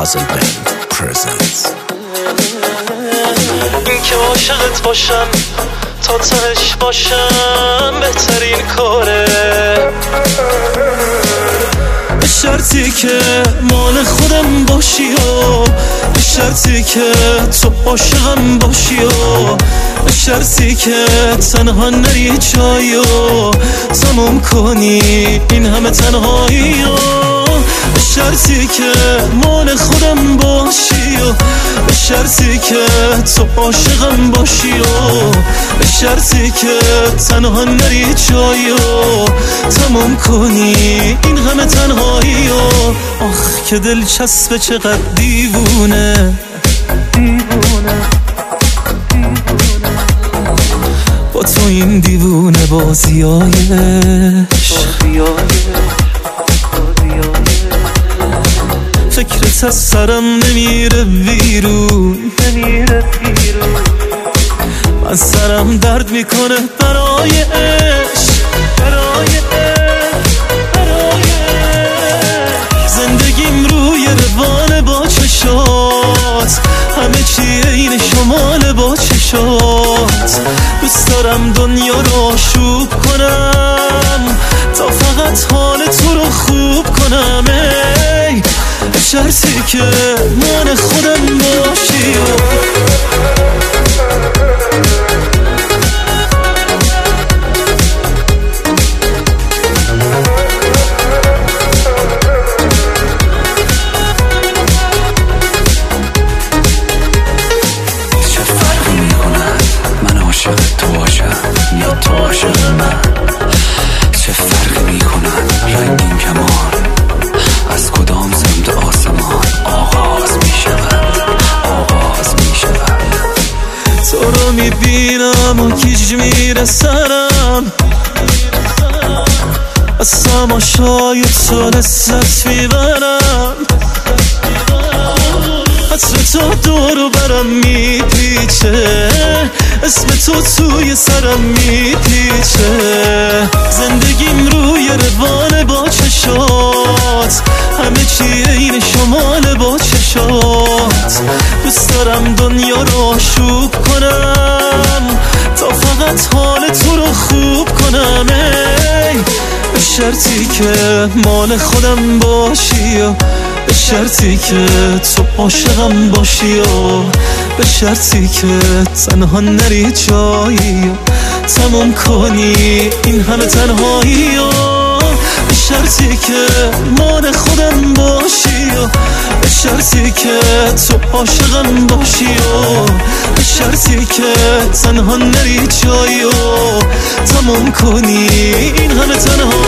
Puzzle Band presents. این که عاشقت باشم تا تهش باشم بهترین کاره. به شرطی که مال خودم باشی و به شرطی که تو عاشقم باشی و به شرطی که تنها نری جایی و تموم کنی. این همه تنهایی و به شرطی که مال خودم باشی و به شرطی که تو عاشقم باشی و به شرطی که تنها نری جایی و تموم کنی. این همه تنهایی و آخ که دلچسبه چقدر دیوونه. دیوونه. با تو این دیوونه بازیایش فکرت از سرم نمیره بیرون من سرم درد می‌کنه برای عشق برای عشق، برای عشق. زندگیم روی روان با چشات همه چی این شمال با چشات دوست دارم دنیا رو آشوب کنم تا فقط حال تو رو خوب کنم شرطی که من خودم تو رو می‌بینم و کیج میره سرم. از تماشای تو لذت می‌برم. عطر تو دورو برم میپیچه. اسم تو توی سرم میپیچه. زندگیم روی روان با چشات. همه چی این شمال با چشات. دوست دارم دنیا رو آشوب فقط حال تو رو خوب کنم ای. به شرطی که مال خودم باشی و به شرطی که تو عاشقم باشی و به شرطی که تنها نری جایی و تموم کنی این همه تنهایی و به شرطی که مال خودم باشی و به شرطی که تو عاشقم باشی و به شرطی که تنها نری جایی و تموم کنی این همه تنهایی و